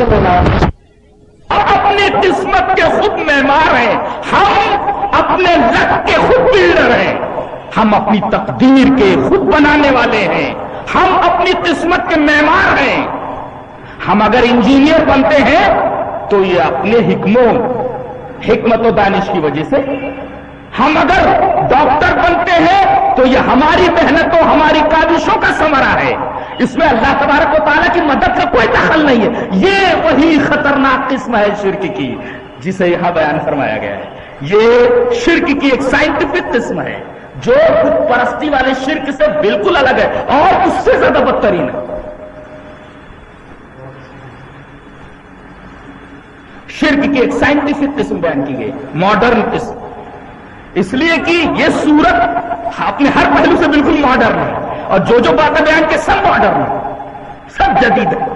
نا ہم اپنی قسمت کے خود معمار ہیں۔ ہم اپنے لک کے خود بلڈر ہیں۔ ہم اپنی تقدیر کے خود بنانے والے ہیں۔ ہم اپنی قسمت کے معمار ہیں۔ ہم اگر انجینئر بنتے ہیں تو یہ اپنے حکموں، حکمت و دانش کی وجہ سے ہم اگر ڈاکٹر بنتے ہیں تو یہ ہماری محنتوں ہماری کاوشوں کا سمرا ہے۔ اس میں اللہ تبارک و تعالیٰ کی مدد کا کوئی دخل نہیں ہے۔ یہ وہی خطرناک قسم ہے شرک کی، جسے یہاں بیان فرمایا گیا ہے۔ یہ شرک کی ایک سائنٹیفک قسم ہے، جو خود پرستی والے شرک سے بالکل الگ ہے اور اس سے زیادہ بدترین ہے۔ شرک کی ایک سائنٹیفک قسم بیان کی گئی ماڈرن قسم۔ اس لیے کہ یہ سورت اپنے ہر پہلو سے بالکل ماڈرن ہے اور جو جو باتیں بیان کے سب ماڈرن ہے سب جدید ہے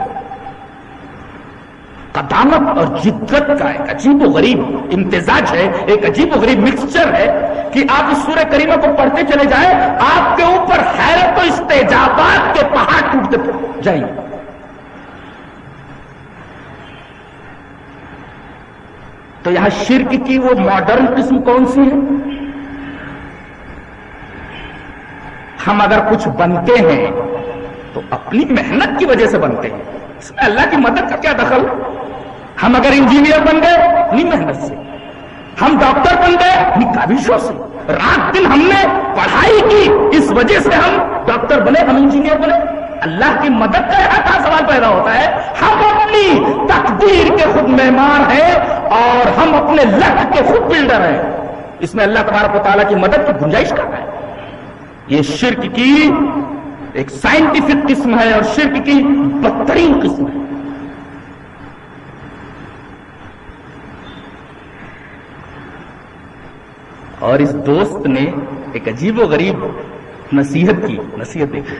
قدامت اور جدت کا ایک عجیب و غریب امتزاج ہے، ایک عجیب و غریب مکسچر ہے کہ آپ اس سورہ کریمہ کو پڑھتے چلے جائیں، آپ کے اوپر حیرت و استجابات کے پہاڑ ٹوٹتے جائیں۔ تو یہاں شرک کی وہ ماڈرن قسم کون سی ہے؟ ہم اگر کچھ بنتے ہیں تو اپنی محنت کی وجہ سے بنتے ہیں۔ اس میں اللہ کی مدد کا کیا دخل؟ ہم اگر انجینئر بن گئے اپنی محنت سے۔ ہم ڈاکٹر بن گئے اپنی کاوشوں سے۔ رات دن ہم نے پڑھائی کی، اس وجہ سے ہم ڈاکٹر بنے، ہم انجینئر بنے۔ اللہ کی مدد کا یہاں کا سوال پیدا ہوتا ہے، ہم اپنی تقدیر کے خود مہمان ہیں اور ہم اپنے لک کے خود بلڈر ہیں۔ اس میں اللہ تبارک و تعالیٰ کی مدد کی گنجائش کر رہا ہے؟ یہ شرک کی ایک سائنٹیفک قسم ہے اور شرک کی بدترین قسم ہے۔ اور اس دوست نے ایک عجیب و غریب نصیحت کی، نصیحت دیکھی۔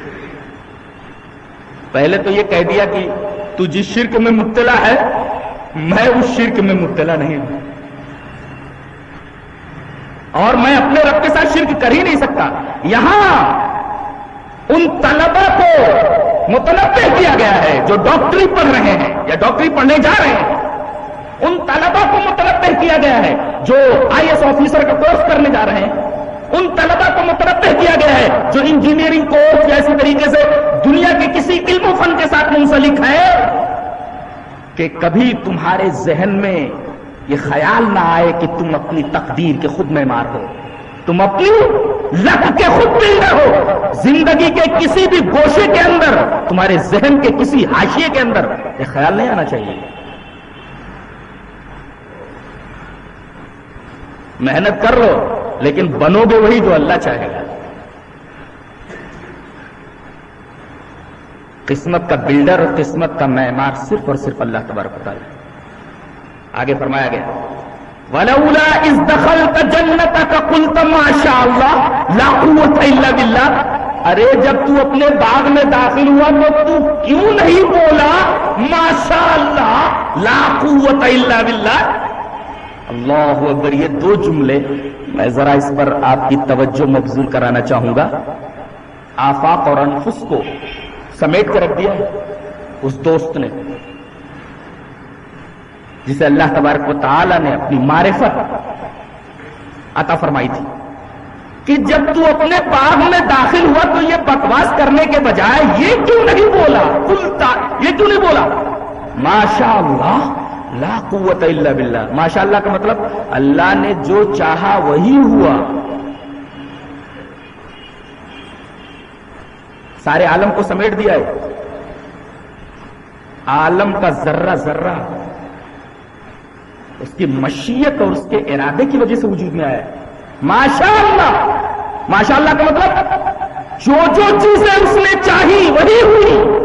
پہلے تو یہ کہہ دیا کہ تو جس شرک میں مبتلا ہے، میں اس شرک میں مبتلا نہیں ہوں۔ اور میں اپنے رب کے ساتھ شرک کر ہی نہیں سکتا۔ یہاں ان طلبا کو متنوع کیا گیا ہے جو ڈاکٹری پڑھ رہے ہیں یا ڈاکٹری پڑھنے جا رہے ہیں۔ ان طلبا کو متنوع کیا گیا ہے جو آئی ایس آفیسر کا کورس کرنے جا رہے ہیں۔ ان طلبا کو متنوع کیا گیا ہے جو انجینئرنگ کورس یا اسی طریقے سے دنیا کے کسی علم و فن کے ساتھ منسلک ہے کہ کبھی تمہارے ذہن میں یہ خیال نہ آئے کہ تم اپنی تقدیر کے خود میں مار ہو۔ تم اپنی لک کے خود بلڈر ہو۔ زندگی کے کسی بھی گوشے کے اندر، تمہارے ذہن کے کسی حاشیے کے اندر یہ خیال نہیں آنا چاہیے۔ محنت کر لو۔ لیکن بنو گے وہی جو اللہ چاہے گا۔ قسمت کا بلڈر اور قسمت کا معمار صرف اور صرف اللہ تبارک تعالیٰ۔ آگے فرمایا گیا۔ ولولا اس دخل کا جنت کا کل ماشاء اللہ لاکھوں بلّہ ارے، جب تو اپنے باغ میں داخل ہوا تو تو کیوں نہیں بولا ماشاء اللہ لاکھوں بلّہ اللہ اکبر، یہ دو جملے میں ذرا اس پر آپ کی توجہ مبزول کرانا چاہوں گا۔ آفاق اور انفس کو سمیٹ کر رکھ دیا اس دوست نے، جسے اللہ تبارک و تعالی نے اپنی معرفت عطا فرمائی تھی کہ جب تو اپنے باغ میں داخل ہوا تو یہ بکواس کرنے کے بجائے یہ کیوں نہیں بولا؟ کلتا یہ کیوں نہیں بولا؟ ماشاء اللہ لا قوت الا باللہ۔ ماشاء اللہ کا مطلب اللہ نے جو چاہا وہی ہوا۔ سارے عالم کو سمیٹ دیا ہے۔ عالم کا ذرہ ذرہ۔ اس کی مشیت اور اس کے ارادے کی وجہ سے وجود میں آیا۔ ماشاء اللہ ماشاء اللہ کا مطلب جو جو چیزیں اس نے چاہی وہی ہوئی۔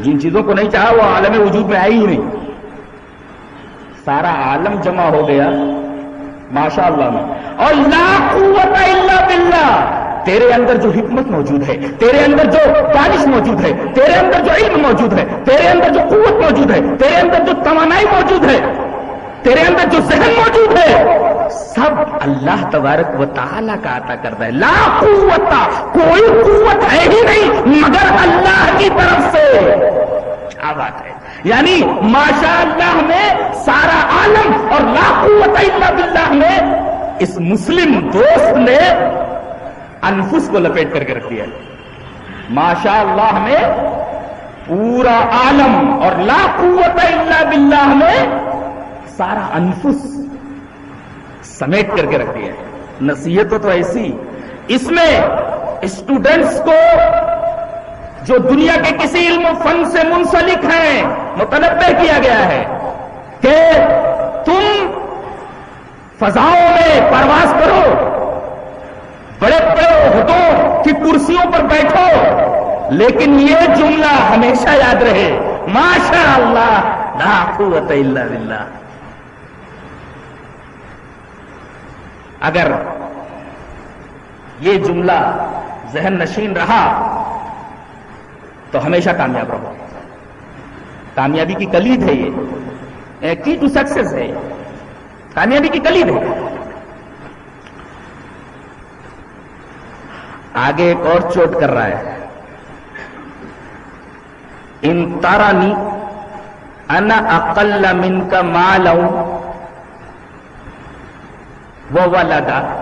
جن چیزوں کو نہیں چاہا وہ عالم وجود میں آئی ہی نہیں۔ سارا عالم جمع ہو گیا۔ ماشاء اللہ میں۔ اور لا قوت الا باللہ۔ تیرے اندر جو حکمت موجود ہے، تیرے اندر جو دانش موجود ہے، تیرے اندر جو علم موجود ہے، تیرے اندر جو قوت موجود ہے، تیرے اندر جو توانائی موجود ہے، تیرے اندر جو ذہن موجود ہے، سب اللہ تبارک و تعالیٰ کا عطا کرتا ہے۔ لا قوت، کوئی قوت ہے ہی نہیں، مگر اللہ کی طرف سے۔ کیا بات ہے؟ یعنی ماشاء اللہ میں سارا عالم اور لاکھوں الا باللہ میں اس مسلم دوست نے انفس کو لپیٹ کر کے رکھ دیا ماشاء اللہ میں پورا عالم اور لاکھوں الا باللہ میں سارا انفس سمیٹ کر کے رکھ دیا نصیحت تو ایسی۔ اس میں اسٹوڈنٹس کو جو دنیا کے کسی علم و فن سے منسلک ہیں، متنبع کیا گیا ہے کہ تم فضاؤں میں پرواز کرو، بڑے بڑے عہدوں کی کرسیوں پر بیٹھو، لیکن یہ جملہ ہمیشہ یاد رہے۔ ماشاء اللہ لا قوت الا باللہ۔ اگر یہ جملہ ذہن نشین رہا تو ہمیشہ کامیاب رہو۔ کامیابی کی کلید ہے یہ۔ کی ٹو سکسیس ہے۔ کامیابی کی کلید ہے۔ آگے ایک اور چوٹ کر رہا ہے۔ ان تارانی انا اقل من کا مال وہ لگا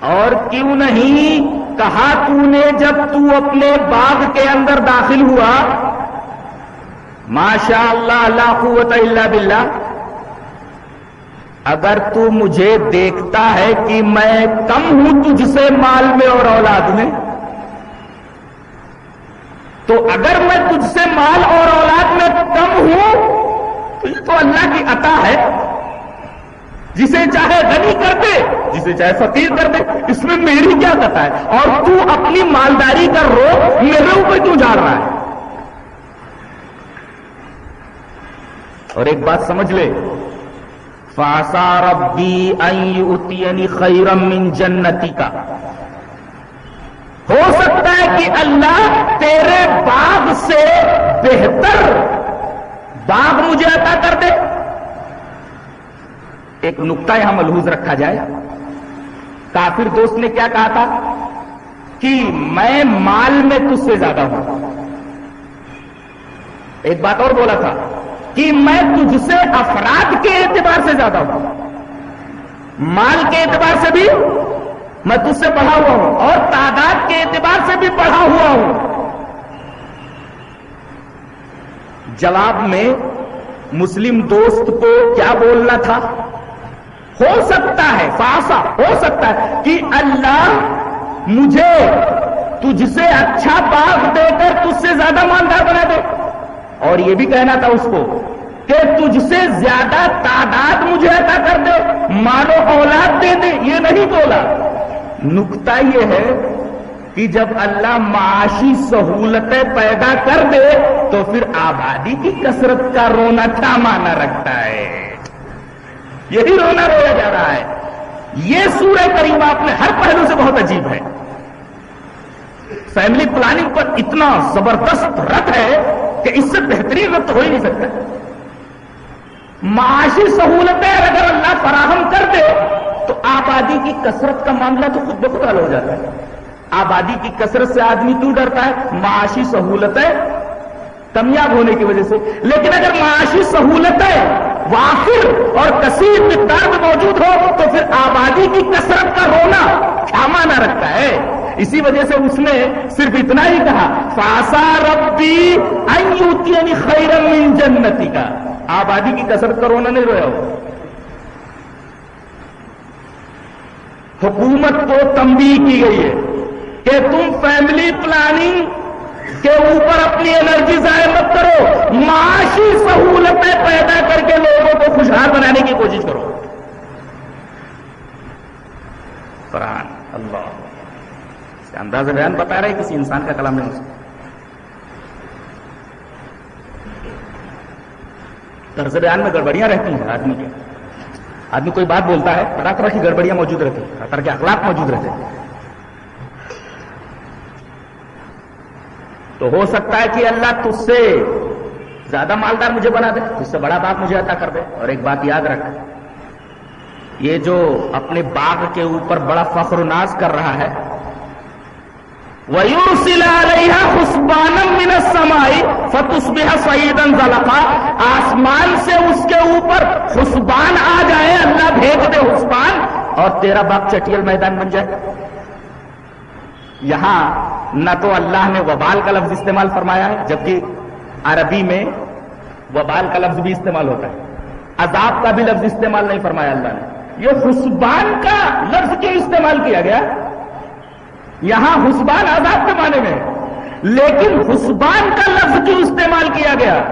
اور کیوں نہیں؟ کہا تو نے جب تو اپنے باغ کے اندر داخل ہوا۔ ماشاء اللہ اللہ قوت اللہ باللہ۔ اگر تو مجھے دیکھتا ہے کہ میں کم ہوں تجھ سے مال میں اور اولاد میں، تو اگر میں تجھ سے مال اور اولاد میں کم ہوں، تو یہ تو اللہ کی عطا ہے۔ جسے چاہے غنی کر دے، جسے چاہے فقیر کر دے، اس میں میری کیا کتا ہے؟ اور تو اپنی مالداری کا رو میرے اوپر کیوں جا رہا ہے؟ اور ایک بات سمجھ لے فاسا ربی اتنی خیرم من جنتی کا ہو سکتا ہے کہ اللہ تیرے باغ سے بہتر باغ مجھے عطا کر دے ایک نقطہ یہاں ملحوظ رکھا جائے۔ کافر دوست نے کیا کہا تھا؟ کہ میں مال میں تجھ سے زیادہ ہوں۔ ایک بات اور بولا تھا کہ میں تجھ سے افراد کے اعتبار سے زیادہ ہوں۔ مال کے اعتبار سے بھی میں تجھ سے پڑھا ہوا ہوں اور تعداد کے اعتبار سے بھی پڑھا ہوا ہوں۔ جواب میں مسلم دوست کو کیا بولنا تھا؟ ہو سکتا ہے فاسا ہو سکتا ہے کہ اللہ مجھے تجھ سے اچھا باغ دے کر تجھ سے زیادہ مالدار بنا دے۔ اور یہ بھی کہنا تھا اس کو کہ تجھ سے زیادہ تعداد مجھے عطا کر دے مانو اولاد دے دے۔ یہ نہیں بولا۔ نکتا یہ ہے کہ جب اللہ معاشی سہولتیں پیدا کر دے تو پھر آبادی کی کثرت کا رونا کیا مانا رکھتا ہے۔ یہی رونا رویا جا رہا ہے۔ یہ سورہ کریمہ اپنے ہر پہلو سے بہت عجیب ہے۔ فیملی پلاننگ پر اتنا زبردست رت ہے کہ اس سے بہترین رت ہو ہی نہیں سکتا۔ معاشی سہولتیں اگر اللہ فراہم کر دے تو آبادی کی کثرت کا معاملہ تو خود بخود حل ہو جاتا ہے۔ آبادی کی کثرت سے آدمی کیوں ڈرتا ہے؟ معاشی سہولتیں کمیاب ہونے کی وجہ سے۔ لیکن اگر معاشی سہولتیں وافر اور کثیر مقدار میں موجود ہو تو پھر آبادی کی کثرت کا رونا کیا مانا رکھتا ہے؟ اسی وجہ سے اس نے صرف اتنا ہی کہا فاسا ربی یعنی من جنتی کا آبادی کی کثرت کا رونا نہیں رویا۔ ہو حکومت کو تمبی کی گئی ہے کہ تم فیملی پلاننگ کے اوپر اپنی انرجی ضائع مت کرو، معاشی سہولتیں پیدا کر کے لوگوں کو خوشحال بنانے کی کوشش کرو۔ قرآن، اللہ۔ اس کا انداز بیان بتا رہے کسی انسان کا کلام نہیں۔ طرز بیان میں گڑبڑیاں رہتی ہیں آدمی کے آدمی کوئی بات بولتا ہے، طرح طرح کی گڑبڑیاں موجود رہتی ہیں طرح کے اخلاق موجود رہتے ہیں۔ تو ہو سکتا ہے کہ اللہ تج سے زیادہ مالدار مجھے بنا دے اس سے بڑا باغ مجھے عطا کر دے۔ اور ایک بات یاد رکھ، یہ جو اپنے باغ کے اوپر بڑا فخر و ناز کر رہا ہے خسبانم من سمائی سعید آسمان سے اس کے اوپر خسبان آ جائے، اللہ بھیج دے خسبان اور تیرا باپ چٹیل میدان بن جائے۔ یہاں نہ تو اللہ نے وبال کا لفظ استعمال فرمایا ہے، جبکہ عربی میں وبال کا لفظ بھی استعمال ہوتا ہے۔ عذاب کا بھی لفظ استعمال نہیں فرمایا اللہ نے۔ یہ حسبان کا لفظ کیوں استعمال کیا گیا؟ یہاں حسبان عذاب کے معنی میں لیکن حسبان کا لفظ کیوں استعمال کیا گیا؟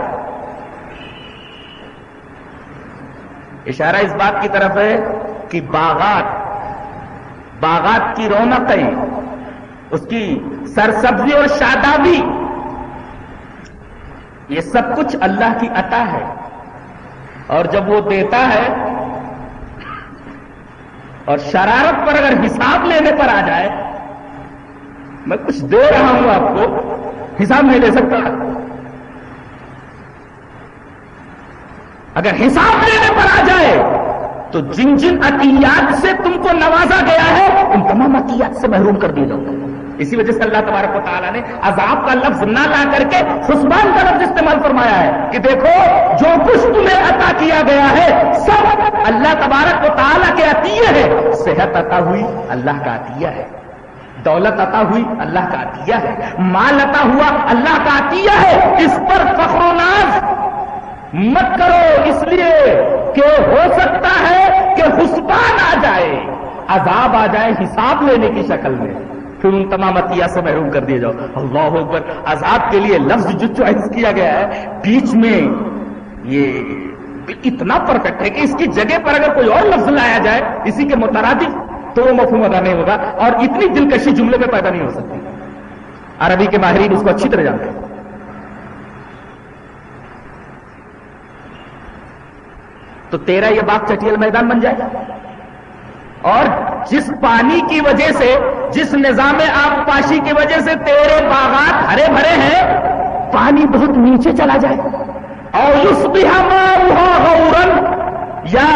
اشارہ اس بات کی طرف ہے کہ باغات باغات کی رونقیں اس کی سرسبزی اور شادابی، یہ سب کچھ اللہ کی عطا ہے۔ اور جب وہ دیتا ہے اور شرارت پر اگر حساب لینے پر آ جائے، میں کچھ دے رہا ہوں آپ کو، حساب نہیں لے سکتا۔ اگر حساب لینے پر آ جائے، تو جن جن عطیات سے تم کو نوازا گیا ہے، ان تمام عطیات سے محروم کر دیے جاؤ اسی وجہ سے اللہ تبارک و تعالیٰ نے عذاب کا لفظ نہ لا کر کے خسبان کا لفظ استعمال فرمایا ہے کہ دیکھو، جو کچھ تمہیں عطا کیا گیا ہے، سب اللہ تبارک و تعالیٰ کے عطیہ ہے صحت عطا ہوئی، اللہ کا عطیہ ہے۔ دولت عطا ہوئی، اللہ کا عطیہ ہے۔ مال عطا ہوا، اللہ کا عطیہ ہے۔ اس پر فخر و ناز مت کرو۔ اس لیے کہ ہو سکتا ہے کہ حسبان آ جائے۔ عذاب آ جائے حساب لینے کی شکل میں۔ پھر ان تمام عطیہ سے محروم کر دیے جاؤ۔ اللہ اکبر۔ عذاب کے لیے لفظ جو چوائس کیا گیا ہے، بیچ میں یہ اتنا پرفیکٹ ہے کہ اس کی جگہ پر اگر کوئی اور لفظ لایا جائے، اسی کے مترادف تو وہ مفہوم ادا نہیں ہوگا اور اتنی دلکشی جملے پہ پیدا نہیں ہو سکتی۔ عربی کے ماہرین اس کو اچھی طرح جانتے ہیں۔ تو تیرا یہ باغ چٹیل میدان بن جائے۔ گا اور جس پانی کی وجہ سے، جس نظام آب پاشی کی وجہ سے تیرے باغات ہرے بھرے ہیں، پانی بہت نیچے چلا جائے۔ اور اس بھی ہمارا یا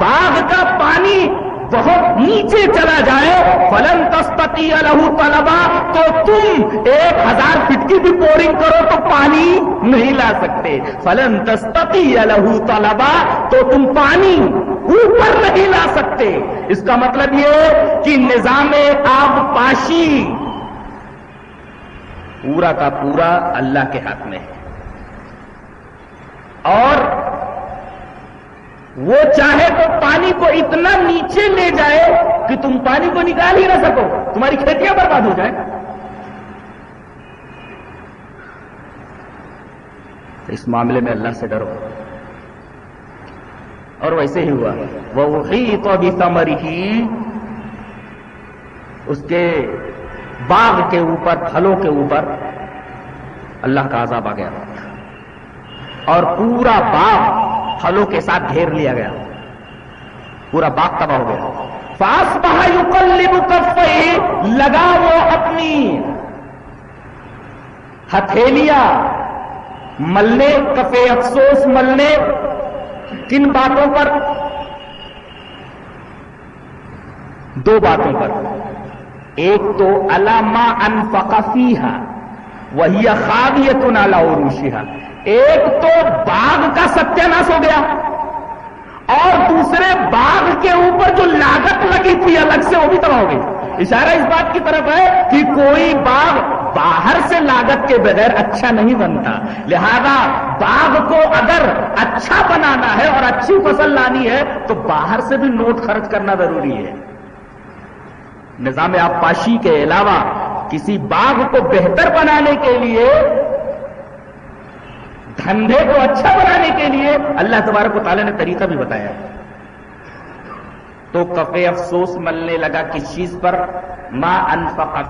باغ کا پانی بہت نیچے چلا جائے، فلن تسپتی الہو طلبا، تو تم ایک ہزار فٹ کی بھی بورنگ کرو تو پانی نہیں لا سکتے۔ فلن تسپتی الہو طلبا، تو تم پانی اوپر نہیں لا سکتے۔ اس کا مطلب یہ کہ نظام آب پاشی پورا کا پورا اللہ کے ہاتھ میں ہے۔ اور وہ چاہے تو پانی کو اتنا نیچے لے جائے کہ تم پانی کو نکال ہی نہ سکو۔ تمہاری کھیتیاں برباد ہو جائیں۔ اس معاملے میں اللہ سے ڈرو۔ اور ویسے ہی ہوا۔ وہ تو ابھی سمری ہی اس کے باغ کے اوپر، پھلوں کے اوپر اللہ کا عذاب آ گیا۔ اور پورا باغ پھلوں کے ساتھ گھیر لیا گیا۔ پورا باغ تباہ ہو گیا۔ فاس بہت لگا وہ اپنی ہتھیلیاں، ملنے، کفے افسوس ملنے کن باتوں پر، دو باتوں پر۔ ایک تو علامہ انفقفی وہی خاویت نالا عروشیہ ایک تو، باغ کا ستیہ ناش ہو گیا۔ اور دوسرے، باغ کے اوپر جو لاگت لگی تھی الگ سے، وہ بھی تباہ ہو گئی۔ اشارہ اس بات کی طرف ہے کہ کوئی باغ باہر سے لاگت کے بغیر اچھا نہیں بنتا۔ لہذا باغ کو اگر اچھا بنانا ہے اور اچھی فصل لانی ہے، تو باہر سے بھی نوٹ خرچ کرنا ضروری ہے۔ نظام آبپاشی کے علاوہ کسی باغ کو بہتر بنانے کے لیے، دھندے کو اچھا بنانے کے لیے اللہ تبارک و تعالیٰ نے طریقہ بھی بتایا۔ تو کفے افسوس ملنے لگا کس چیز پر؟ ماں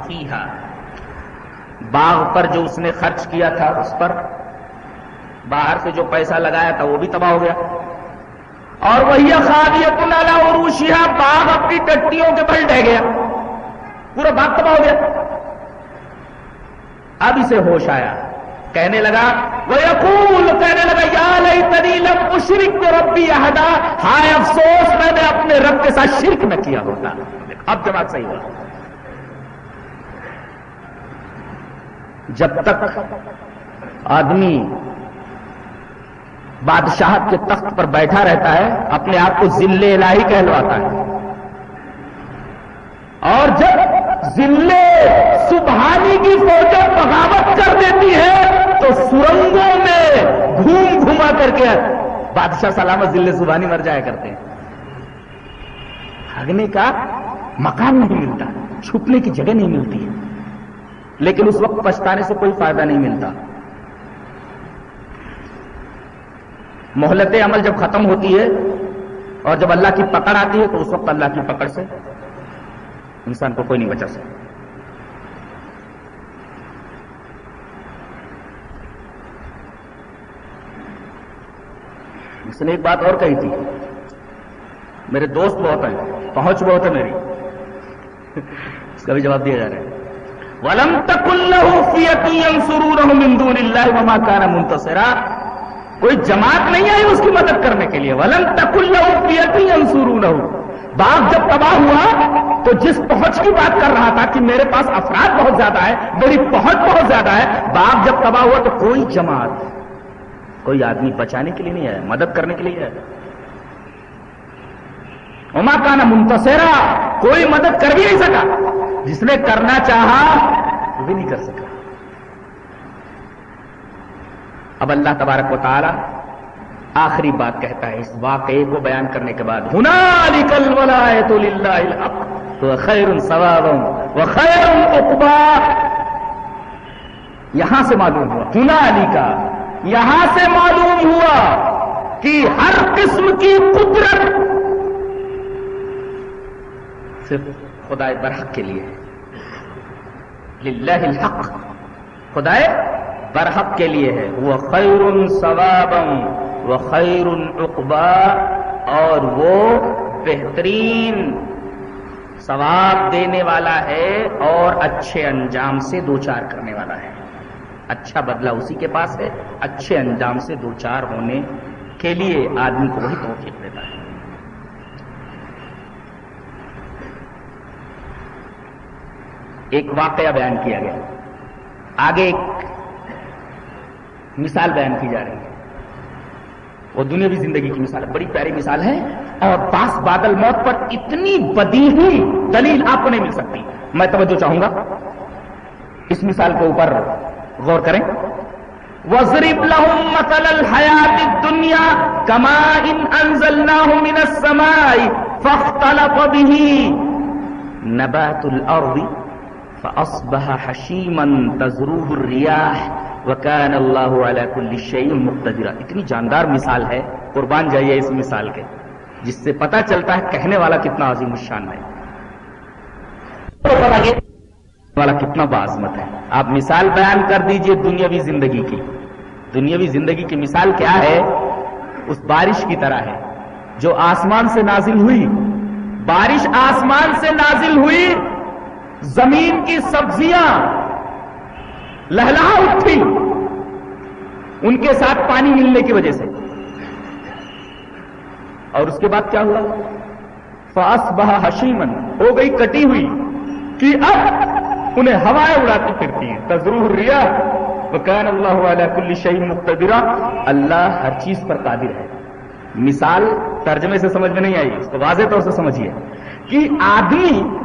فیہا باغ پر جو اس نے خرچ کیا تھا اس پر، باہر سے جو پیسہ لگایا تھا وہ بھی تباہ ہو گیا۔ اور وہی خادیت اللہ عروشیہ باغ اپنی ٹٹیوں کے بل ڈہ گیا۔ پورا باغ تباہ ہو گیا۔ اب اسے ہوش آیا۔ کہنے لگا وہ یقول کہنے لگا، یا لئی تری لم اشرک ربی احدا۔ ہائے افسوس، میں نے اپنے رب کے ساتھ شرک نہ کیا ہوتا۔ اب جماعت صحیح ہوا۔ جب تک آدمی بادشاہت کے تخت پر بیٹھا رہتا ہے، اپنے آپ کو ذل الہی کہلواتا ہے۔ اور جب ذل سبحانی کی فوجیں بغاوت کر دیتی ہے، تو سرنگوں میں گھوم گھما کر کے بادشاہ سلامت ذل سبحانی مر جایا کرتے ہیں۔ بھاگنے کا مکان نہیں ملتا، چھپنے کی جگہ نہیں ملتی ہے۔ لیکن اس وقت پچھتانے سے کوئی فائدہ نہیں ملتا۔ مہلت عمل جب ختم ہوتی ہے اور جب اللہ کی پکڑ آتی ہے تو اس وقت اللہ کی پکڑ سے انسان کو کوئی نہیں بچا سکتا۔ اس نے ایک بات اور کہی تھی۔ میرے دوست بہت ہیں، پہنچ بہت ہے میری۔ اس کا بھی جواب دیا جا رہا ہے۔ ولم وما كان منتصرا. کوئی جماعت نہیں آئی اس کی مدد کرنے کے لیے. ولم تک اللہ باغ جب تباہ ہوا تو جس پہنچ کی بات کر رہا تھا کہ میرے پاس افراد بہت زیادہ ہے میری پہنچ بہت زیادہ ہے باغ جب تباہ ہوا تو کوئی جماعت، کوئی آدمی بچانے کے لیے نہیں آیا، مدد کرنے کے لیے آیا۔ اما کا نا منتصرا، کوئی مدد کر بھی نہیں سکا۔ جس نے کرنا چاہا وہ بھی نہیں کر سکا۔ اب اللہ تبارک و تعالی آخری بات کہتا ہے، اس واقعے کو بیان کرنے کے بعد ہنا نکل ولا تو خیر ثواب و خیر اقبا یہاں سے معلوم ہوا ہنا علی کا یہاں سے معلوم ہوا کہ ہر قسم کی قدرت صرف خدا برحق کے لیے۔ للہ الحق خدا برحق کے لیے ہے۔ وہ خیر ثوابم وہ خیر اقبا اور وہ بہترین ثواب دینے والا ہے اور اچھے انجام سے دو چار کرنے والا ہے۔ اچھا بدلہ اسی کے پاس ہے، اچھے انجام سے دو چار ہونے کے لیے آدمی کو وہی توفیق دیتا ہے۔ ایک واقعہ بیان کیا گیا۔ آگے ایک مثال بیان کی جا رہی ہے۔ وہ دنیاوی زندگی کی مثال ہے۔ بڑی پیاری مثال ہے۔ اور پاس بادل موت پر اتنی بدی ہی دلیل آپ کو نہیں مل سکتی۔ میں توجہ چاہوں گا۔ اس مثال کے اوپر غور کریں۔ وزرب لهم مثل الحياة الدنيا كما إن أنزلناه من السماء فاختلط به نبات الأرض فأصبح حشيما تزروه الرياح وكان الله على كل شيء مقتدرا. اتنی جاندار مثال ہے، قربان جائیے اس مثال کے، جس سے پتا چلتا ہے کہنے والا کتنا عظیم الشان ہے۔ والا کتنا بعظمت ہے۔ آپ مثال بیان کر دیجیے دنیاوی زندگی کی۔ دنیاوی زندگی کی مثال کیا ہے؟ اس بارش کی طرح ہے۔ جو آسمان سے نازل ہوئی، بارش آسمان سے نازل ہوئی زمین کی سبزیاں لہلا اٹھی ان کے ساتھ پانی ملنے کی وجہ سے۔ اور اس کے بعد کیا ہوا؟ فاس بہا حشیمن ہو گئی، کٹی ہوئی۔ کہ اب انہیں ہوائیں اڑاتی پھرتی ہیں۔ تجرور ریا بکان اللہ علیہ کل شہید مقتدرا۔ اللہ ہر چیز پر قادر ہے۔ مثال ترجمے سے سمجھ میں نہیں آئی، اس کو واضح طور سے سمجھیے۔ کہ آدمی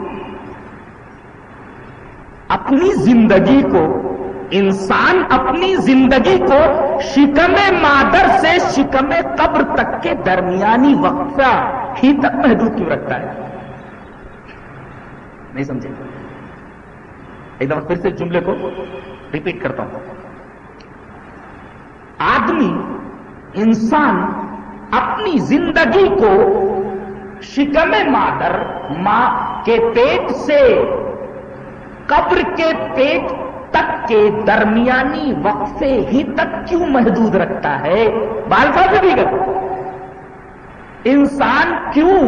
اپنی زندگی کو، انسان اپنی زندگی کو شکم مادر سے شکم قبر تک کے درمیانی وقفہ ہی تک محدود کیوں رکھتا ہے؟ نہیں سمجھے؟ ایک دفعہ پھر سے جملے کو ریپیٹ کرتا ہوں۔ آدمی، انسان اپنی زندگی کو شکم مادر، ماں کے پیٹ سے قبر کے پیٹ تک کے درمیانی وقفے ہی تک کیوں محدود رکھتا ہے؟ بالفا سے بھی انسان کیوں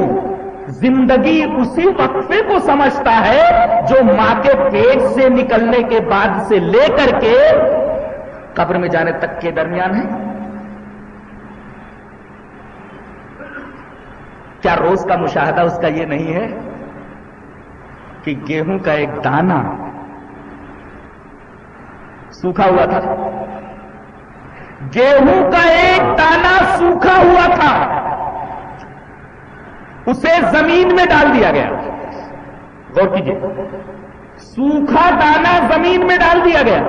زندگی اسی وقفے کو سمجھتا ہے جو ماں کے پیٹ سے نکلنے کے بعد سے لے کر کے قبر میں جانے تک کے درمیان ہے؟ کیا روز کا مشاہدہ اس کا یہ نہیں ہے کہ گیہوں کا ایک دانہ سوکھا ہوا تھا۔ گیہوں کا ایک دانا سوکھا ہوا تھا۔ اسے زمین میں ڈال دیا گیا۔ غور کیجیے سوکھا دانا زمین میں ڈال دیا گیا۔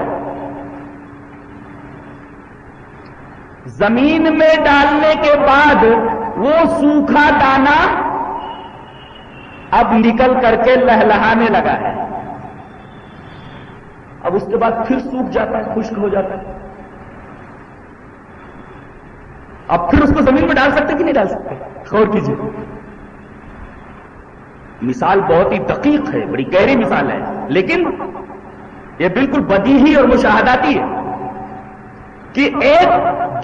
زمین میں ڈالنے کے بعد وہ سوکھا دانا اب نکل کر کے لہلہانے لگا ہے۔ اب اس کے بعد پھر سوکھ جاتا ہے، خشک ہو جاتا ہے۔ اب پھر اس کو زمین میں ڈال سکتے کہ نہیں ڈال سکتے؟ غور کیجیے۔ مثال بہت ہی دقیق ہے، بڑی گہری مثال ہے، لیکن یہ بالکل بدی ہی اور مشاہداتی ہے کہ ایک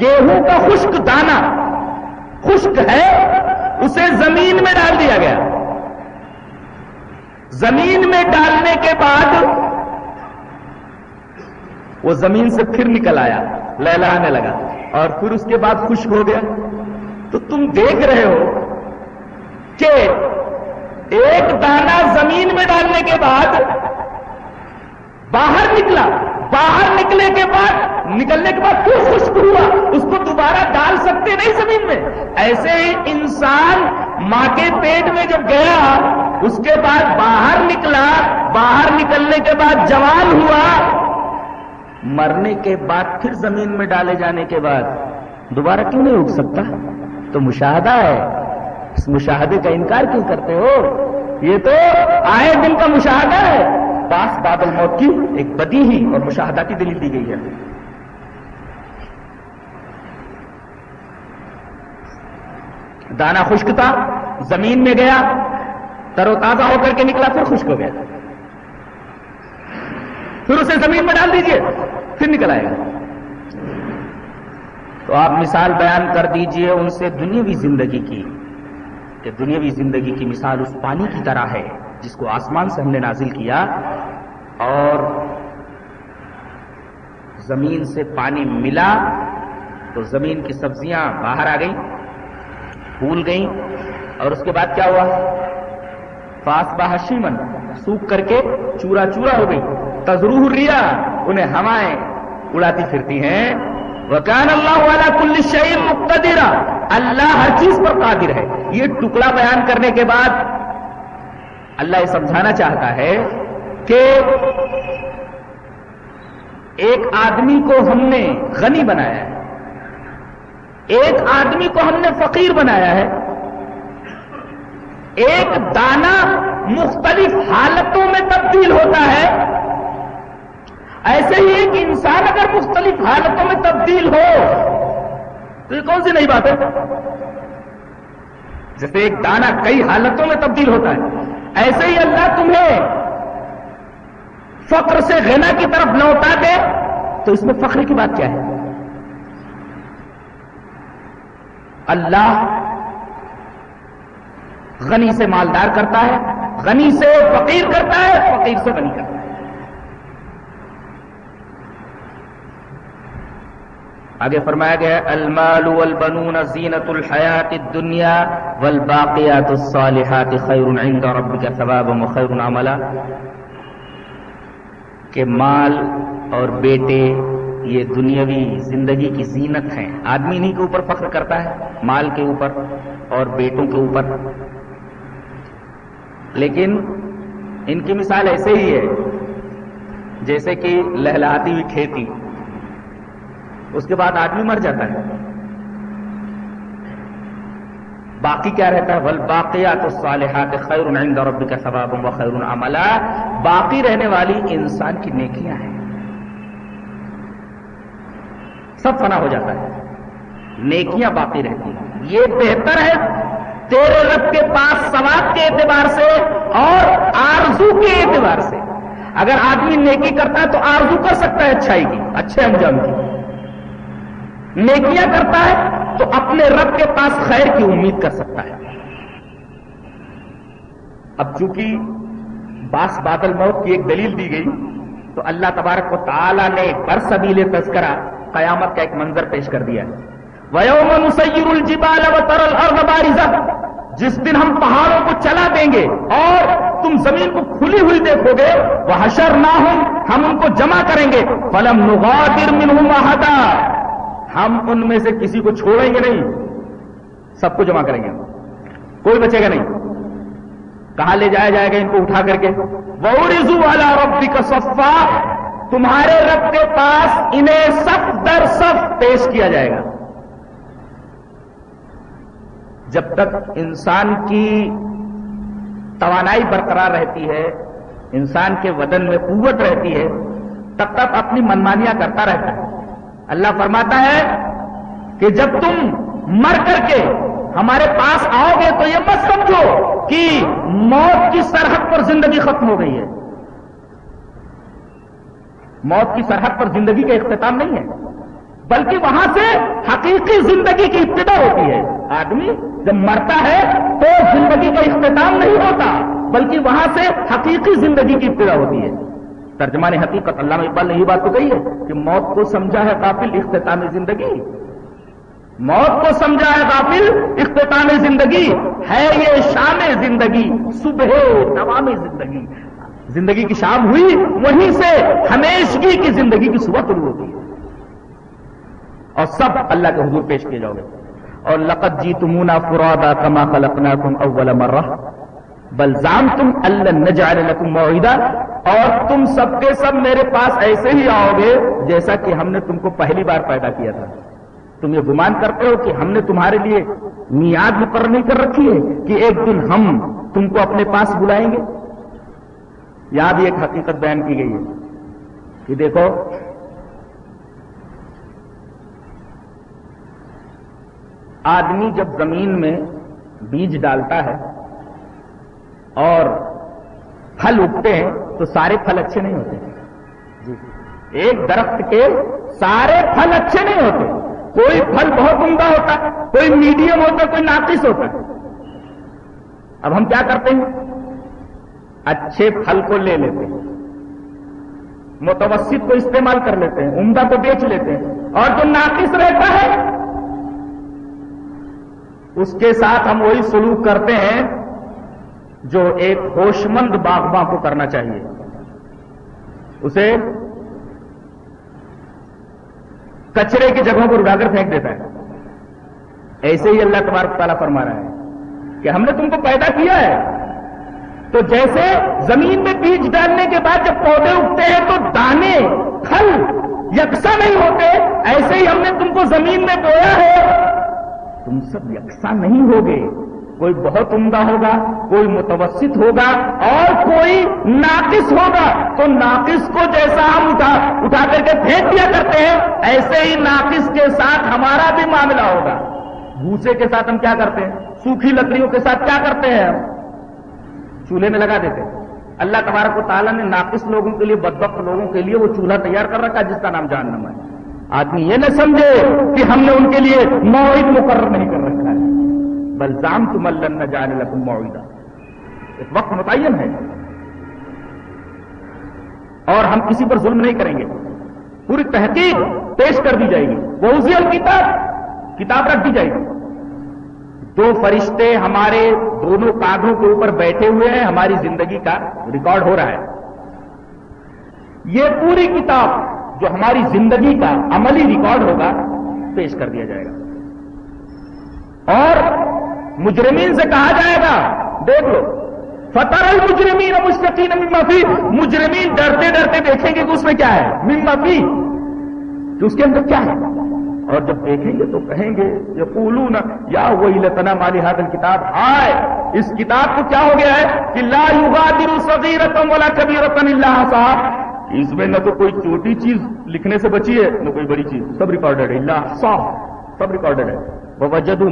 گیہوں کا خشک دانا خشک ہے، اسے زمین میں ڈال دیا گیا۔ زمین میں ڈالنے کے بعد وہ زمین سے پھر نکل آیا لہلانے لگا، اور پھر اس کے بعد خشک ہو گیا۔ تو تم دیکھ رہے ہو کہ ایک دانا زمین میں ڈالنے کے بعد باہر نکلا۔ باہر نکلنے کے بعد، نکلنے کے بعد پھر خشک ہوا۔ اس کو دوبارہ ڈال سکتے نہیں زمین میں۔ ایسے ہی انسان ماں کے پیٹ میں جب گیا اس کے بعد باہر نکلا، باہر نکلنے کے بعد جوان ہوا۔ مرنے کے بعد پھر زمین میں ڈالے جانے کے بعد دوبارہ کیوں نہیں اٹھ سکتا؟ تو مشاہدہ ہے۔ اس مشاہدے کا انکار کیوں کرتے ہو؟ یہ تو آئے دن کا مشاہدہ ہے۔ پاس بادل موت کی ایک بدی ہی اور مشاہداتی دلیل دی گئی ہے۔ دانا خشک تھا، زمین میں گیا۔ تر و تازہ ہو کر کے نکلا، پھر خشک ہو گیا۔ پھر اسے زمین میں ڈال دیجیے، پھر نکل آئے گا۔ تو آپ مثال بیان کر دیجیے ان سے دنیاوی زندگی کی، کہ دنیاوی زندگی کی مثال اس پانی کی طرح ہے، جس کو آسمان سے ہم نے نازل کیا، اور زمین سے پانی ملا، تو زمین کی سبزیاں باہر آ گئیں، پھول گئیں، اور اس کے بعد کیا ہوا؟ فاس بہشیمن سوکھ کر کے چورا چورا ہو گئی۔ تجروح ریا انہیں ہوائیں اڑاتی پھرتی ہیں۔ وکان اللہ والا کل شعیل مقتدرا، اللہ ہر چیز پر قادر ہے۔ یہ ٹکڑا بیان کرنے کے بعد اللہ یہ سمجھانا چاہتا ہے کہ ایک آدمی کو ہم نے غنی بنایا ہے۔ ایک آدمی کو ہم نے فقیر بنایا ہے۔ ایک دانہ مختلف حالتوں میں تبدیل ہوتا ہے۔ ایسے ہی ایک انسان اگر مختلف حالتوں میں تبدیل ہو، تو یہ کون سی نئی بات ہے؟ جیسے ایک دانہ کئی حالتوں میں تبدیل ہوتا ہے۔ ایسے ہی اللہ تمہیں فقر سے غنا کی طرف لوٹا دے، تو اس میں فخر کی بات کیا ہے؟ اللہ غنی سے مالدار کرتا ہے، غنی سے فقیر کرتا ہے، فقیر سے غنی کرتا ہے۔ آگے فرمایا گیا المال والبنون زینت الحیات الدنیا والباقیات الصالحات خیر عند ربک ثوابا وخیر عملا کہ مال اور بیٹے یہ دنیاوی زندگی کی زینت ہیں۔ آدمی انہیں کے اوپر فخر کرتا ہے، مال کے اوپر اور بیٹوں کے اوپر۔ لیکن ان کی مثال ایسے ہی ہے جیسے کہ لہلاتی ہوئی کھیتی، اس کے بعد آدمی مر جاتا ہے۔ باقی کیا رہتا ہے؟ ول باقیات الصالحات خیر عند ربک ثواب و خیر عملا۔ باقی رہنے والی انسان کی نیکیاں ہیں۔ سب فنا ہو جاتا ہے۔ نیکیاں باقی رہتی ہیں۔ یہ بہتر ہے تیرے رب کے پاس ثواب کے اعتبار سے اور آرزو کے اعتبار سے۔ اگر آدمی نیکی کرتا ہے تو آرزو کر سکتا ہے اچھائی کی۔ اچھے انجام کی نیکیاں کرتا ہے تو اپنے رب کے پاس خیر کی امید کر سکتا ہے۔ اب چونکہ باس بادل موت کی ایک دلیل دی گئی، تو اللہ تبارک کو تعالیٰ نے برسبیل تذکرہ قیامت کا ایک منظر پیش کر دیا ہے۔ وَيَوْمَ نُسَيِّرُ الْجِبَالَ وَتَرَى الْأَرْضَ جس دن ہم پہاڑوں کو چلا دیں گے اور تم زمین کو کھلی ہوئی دیکھو گے وہ حشر نہ ہوں ہم ان کو جمع کریں گے۔ فلم نغادر منہم احدا ہم ان میں سے کسی کو چھوڑیں گے نہیں۔ سب کو جمع کریں گے۔ کوئی بچے گا نہیں۔ کہاں لے جایا جائے گا ان کو اٹھا کر کے؟ وہزو والا ربی کا صفا۔ تمہارے رب کے پاس انہیں سب در سب پیش کیا جائے گا۔ جب تک انسان کی توانائی برقرار رہتی ہے، انسان کے بدن میں قوت رہتی ہے، تب تک اپنی منمانیاں کرتا رہتا ہے۔ اللہ فرماتا ہے کہ جب تم مر کر کے ہمارے پاس آؤ گے تو یہ مت سمجھو کہ موت کی سرحد پر زندگی ختم ہو گئی ہے۔ موت کی سرحد پر زندگی کا اختتام نہیں ہے۔ بلکہ وہاں سے حقیقی زندگی کی ابتدا ہوتی ہے۔ آدمی جب مرتا ہے تو زندگی کا اختتام نہیں ہوتا، بلکہ وہاں سے حقیقی زندگی کی ابتدا ہوتی ہے۔ ترجمان حقیقت، اللہ اقبال نے یہ بات تو کہی ہے کہ موت کو سمجھا ہے قافل اختتام زندگی۔ موت کو سمجھا ہے قافل اختتام زندگی۔ ہے یہ شام زندگی، صبح نوام زندگی۔ زندگی کی شام ہوئی، وہیں سے ہمیشگی کی زندگی کی صبح شروع ہوتی ہے۔ اور سب اللہ کے حضور پیش کیے جاؤ گے۔ اور لقت جی تمونا فرادا کما خلقنا تم اول مرہ۔ بلزام تم اللہ نجعل لکم معیدہ اور تم سب کے سب میرے پاس ایسے ہی آؤ گے جیسا کہ ہم نے تم کو پہلی بار پیدا کیا تھا۔ تم یہ گمان کرتے ہو کہ ہم نے تمہارے لیے میاد مقرر نہیں کر رکھی ہے کہ ایک دن ہم تم کو اپنے پاس بلائیں گے۔ یہاں بھی ایک حقیقت بیان کی گئی ہے کہ دیکھو آدمی جب زمین میں بیج ڈالتا ہے اور پھل اگتے ہیں تو سارے پھل اچھے نہیں ہوتے۔ جی ایک درخت کے سارے پھل اچھے نہیں ہوتے۔ کوئی پھل بہت عمدہ ہوتا ہے کوئی میڈیم ہوتا ہے کوئی ناقص ہوتا۔ ہے اب ہم کیا کرتے ہیں؟ اچھے پھل کو لے لیتے ہیں۔ متوسط کو استعمال کر لیتے ہیں، عمدہ کو بیچ لیتے ہیں۔ اور جو ناقص رہتا ہے اس کے ساتھ ہم وہی سلوک کرتے ہیں جو ایک ہوش مند باغباں کو کرنا چاہیے۔ اسے کچرے کی جگہوں کو اڑا کر پھینک دیتا ہے۔ ایسے ہی اللہ تبارک تعالیٰ فرما رہا ہے کہ ہم نے تم کو پیدا کیا ہے۔ تو جیسے زمین میں بیج ڈالنے کے بعد جب پودے اگتے ہیں تو دانے، پھل، یکساں نہیں ہوتے، ایسے ہی ہم نے تم کو زمین میں بویا ہے۔ تم سب یکساں نہیں ہوگے۔ کوئی بہت عمدہ ہوگا، کوئی متوسط ہوگا اور کوئی ناقص ہوگا۔ تو ناقص کو جیسا ہم اٹھا اٹھا کر کے پھینک دیا کرتے ہیں، ایسے ہی ناقص کے ساتھ ہمارا بھی معاملہ ہوگا۔ بھوسے کے ساتھ ہم کیا کرتے ہیں؟ سوکھی لکڑیوں کے ساتھ کیا کرتے ہیں ہم؟ چولہے میں لگا دیتے ہیں۔ اللہ تبارک و تعالیٰ نے ناقص لوگوں کے لیے، بدبخت لوگوں کے لیے وہ چولہا تیار کر رکھا جس کا نام جہنم ہے۔ آدمی یہ نہ سمجھے کہ ہم نے ان کے لیے موعد مقرر نہیں کر رکھا ہے۔ بلزام تم اللہ نہ جانے لگا معاہدہ ایک وقت متعین ہے۔ اور ہم کسی پر ظلم نہیں کریں گے۔ پوری تحقیق پیش کر دی جائے گی۔ وہ اسی کتاب کتاب رکھ دی جائے گی۔ دو فرشتے ہمارے دونوں کاندھوں کے اوپر بیٹھے ہوئے ہیں۔ ہماری زندگی کا ریکارڈ ہو رہا ہے۔ یہ پوری کتاب جو ہماری زندگی کا عملی ریکارڈ ہوگا، پیش کر دیا جائے گا۔ اور مجرمین سے کہا جائے گا، دیکھ لو فتح المجرمین مستقین مجرمین ڈرتے ڈرتے دیکھیں گے کہ اس میں کیا ہے۔ مفی کہ اس کے اندر کیا ہے۔ اور جب دیکھیں گے تو کہیں گے یہ پولو نا یا وہی لتنا مالی حاضل کتاب آئے اس کتاب کو کیا ہو گیا ہے؟ کہ لا یغادر صغیرتم ولا کبیرتم اللہ صاحب۔ اس میں نہ تو کوئی چھوٹی چیز لکھنے سے بچی ہے، نہ کوئی بڑی چیز۔ سب ریکارڈڈ ہے۔ اللہ صاف۔ سب ریکارڈڈ ہے۔ وہ جدو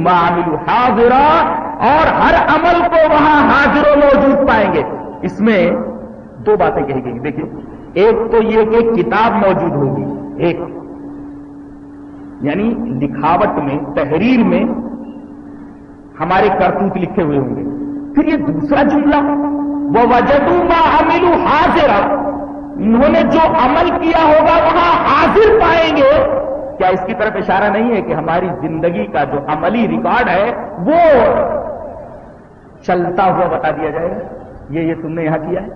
حاضرہ اور ہر عمل کو وہاں حاضر و موجود پائیں گے۔ اس میں دو باتیں کہی گئی دیکھیے، ایک تو یہ کہ کتاب موجود ہوگی۔ ایک یعنی لکھاوٹ میں، تحریر میں ہمارے کرتوت لکھے ہوئے ہوں گے۔ پھر یہ دوسرا جملہ وہ وجدو معامل حاضرہ انہوں نے جو عمل کیا ہوگا وہاں حاضر پائیں گے۔ کیا اس کی طرف اشارہ نہیں ہے کہ ہماری زندگی کا جو عملی ریکارڈ ہے وہ چلتا ہوا بتا دیا جائے گا؟ یہ یہ تم نے یہاں کیا ہے۔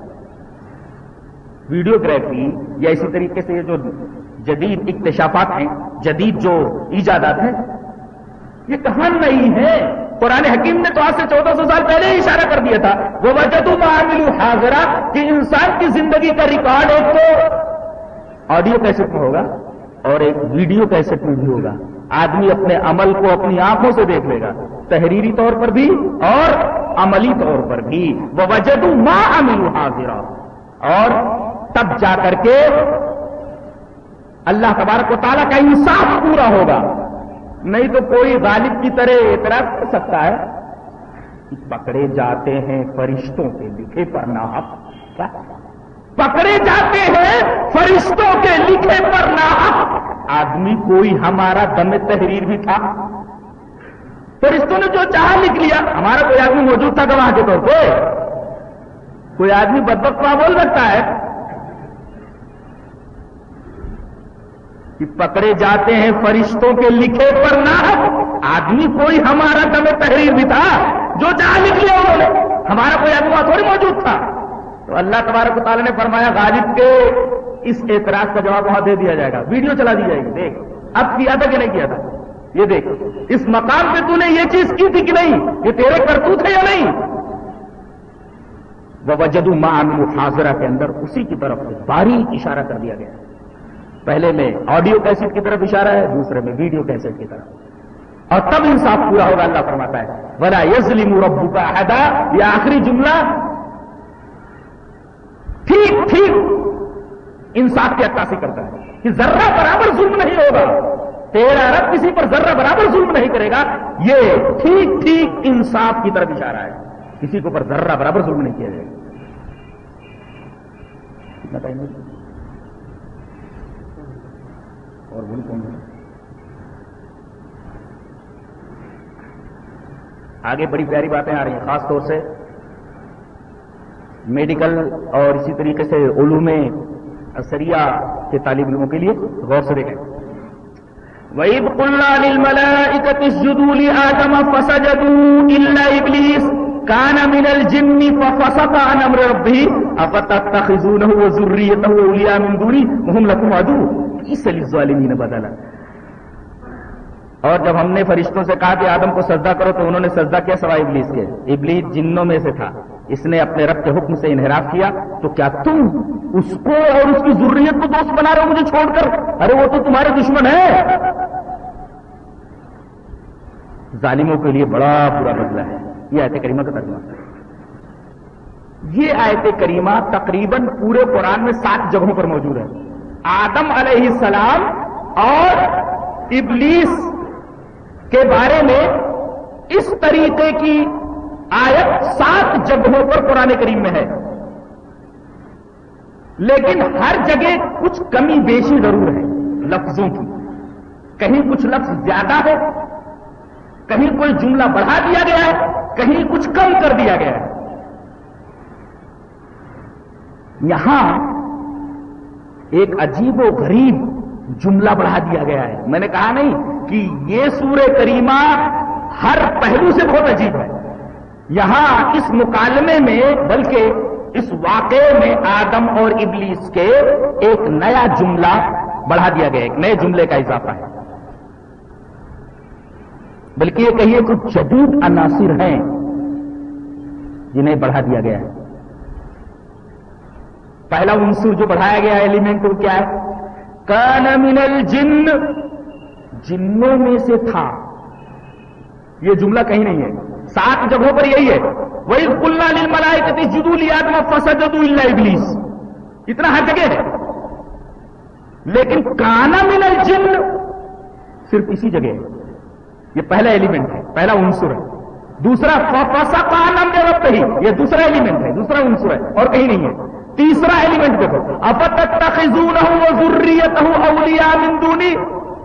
ویڈیوگرافی یا اسی طریقے سے یہ جو جدید اکتشافات ہیں، جدید جو ایجادات ہیں یہ کہاں نہیں ہے؟ قرآن حکیم نے تو آج سے چودہ سو سال پہلے ہی اشارہ کر دیا تھا، وہ وجد معامل حاضرہ، کہ انسان کی زندگی کا ریکارڈ ایک تو آڈیو کیسٹ میں ہوگا اور ایک ویڈیو کیسٹ میں بھی ہوگا۔ آدمی اپنے عمل کو اپنی آنکھوں سے دیکھ لے گا، تحریری طور پر بھی اور عملی طور پر بھی۔ وہ وجد ماں حاضرہ۔ اور تب جا کر کے اللہ تبارک و تعالیٰ کا انصاف پورا ہوگا۔ نہیں تو کوئی غالب کی طرح اعتراض کر سکتا ہے پکڑے جاتے ہیں فرشتوں کے لکھے پر ناحق پکڑے جاتے ہیں فرشتوں کے لکھے پر ناحق آدمی کوئی ہمارا دم تحریر بھی تھا؟ فرشتوں نے جو چاہا لکھ لیا، ہمارا کوئی آدمی موجود تھا گواہ کے طور پہ کوئی آدمی بدبک بول سکتا ہے؟ کہ پکڑے جاتے ہیں فرشتوں کے لکھے پر نہ آدمی کوئی ہمارا دم تحریر بھی تھا، جو چاہ لکھ لیا انہوں نے، ہمارا کوئی آدمی وہاں تھوڑی موجود تھا۔ تو اللہ تبارک تعالیٰ نے فرمایا، غالب کے اس اعتراض کا جواب وہاں دے دیا جائے گا۔ ویڈیو چلا دی جائے گی، دیکھ۔ اب کیا تھا کہ نہیں کیا تھا؟ یہ دیکھ۔ اس مقام پہ تو نے یہ چیز کی تھی کہ نہیں، یہ تیرے کرتوت ہے یا نہیں؟ وہ وجدو ماں حاضرہ کے اندر اسی کی طرف باریک اشارہ کر دیا گیا۔ پہلے میں آڈیو کیسٹ کی طرف اشارہ ہے، دوسرے میں ویڈیو کیسٹ کی طرف۔ اور تب انصاف پورا ہوگا، اللہ فرماتا ہے بلا یزلی ربو کا ادا یہ آخری جملہ۔ ٹھیک ٹھیک۔ انصاف کی عکاسی کرتا ہے کہ ذرہ برابر ظلم نہیں ہوگا۔ تیرا رب کسی پر ذرہ برابر ظلم نہیں کرے گا۔ یہ ٹھیک ٹھیک انصاف کی طرف اشارہ ہے۔ کسی کو پر ذرہ برابر ظلم نہیں کیا جائے گا کتنا ٹائم ہے اور بول کون آگے بڑی پیاری باتیں آ رہی ہیں، خاص طور سے میڈیکل اور اسی طریقے سے علوم اثریا کے طالب علموں کے لیے غور سے دیکھیں۔ وَإِذْ قُلْنَا لِلْمَلَائِكَةِ اسْجُدُوا لِآدَمَ فَسَجَدُوا إِلَّا إِبْلِيسَ كَانَ مِنَ الْجِنِّ فَفَسَقَ عَنْ أَمْرِ رَبِّهِ أَفَتَتَّخِذُونَهُ وَذُرِّيَّتَهُ أَوْلِيَاءَ مِن دُونِي؟ وَهُمْ لَكُمْ عَدُوٌّ. اس علی بدلا. اور جب ہم نے فرشتوں سے کہا کہ آدم کو سجدہ کرو تو انہوں نے سجدہ کیا سوائے ابلیس کے؟ ابلیس جنوں میں سے تھا۔ اس نے اپنے رب کے حکم سے انحراف کیا۔ تو کیا تم اس کو اور اس کی ضروریت کو دوست بنا رہے ہو مجھے چھوڑ کر؟ ارے وہ تو تمہارے دشمن ہے ظالموں کے لیے بڑا برا بدلہ ہے۔ یہ آیت کریمہ کا ترجمہ۔ یہ آیت کریمہ تقریباً پورے قرآن میں سات جگہوں پر موجود ہے۔ آدم علیہ السلام اور ابلیس کے بارے میں اس طریقے کی آیت سات جگہوں پر قرآن کریم میں ہے۔ لیکن ہر جگہ کچھ کمی بیشی ضرور ہے لفظوں کی۔ کہیں کچھ لفظ زیادہ ہے، کہیں کوئی جملہ بڑھا دیا گیا ہے، کہیں کچھ کم کر دیا گیا ہے۔ یہاں ایک عجیب و غریب جملہ بڑھا دیا گیا ہے۔ میں نے کہا نہیں کہ یہ سور کریمہ ہر پہلو سے بہت عجیب ہے۔ یہاں اس مکالمے میں بلکہ اس واقعے میں آدم اور ابلیس کے ایک نیا جملہ بڑھا دیا گیا ایک نئے جملے کا اضافہ ہے۔ بلکہ یہ کہیے کچھ جدید عناصر ہیں جنہیں بڑھا دیا گیا ہے۔ پہلا عنصر جو بڑھایا گیا ایلیمنٹ وہ کیا ہے؟ کان من الجن۔ جنوں میں سے تھا۔ یہ جملہ کہیں نہیں ہے۔ سات جگہوں پر یہی ہے۔ وہی کلنا نیل ملائے کہتے جدو لیا تو فسد اللہ ابلیس اتنا ہر جگہ ہے۔ لیکن کانا من الجن صرف اسی جگہ ہے۔ یہ پہلا ایلیمنٹ ہے، پہلا عنصر ہے۔ دوسرا فسا کانم رب ہی یہ دوسرا ایلیمنٹ ہے، دوسرا عنصر ہے۔ اور کہیں نہیں ہے۔ تیسرا ایلیمنٹ دیکھو۔ افت خزون ہوں ضروریت ہوں اولیا مندونی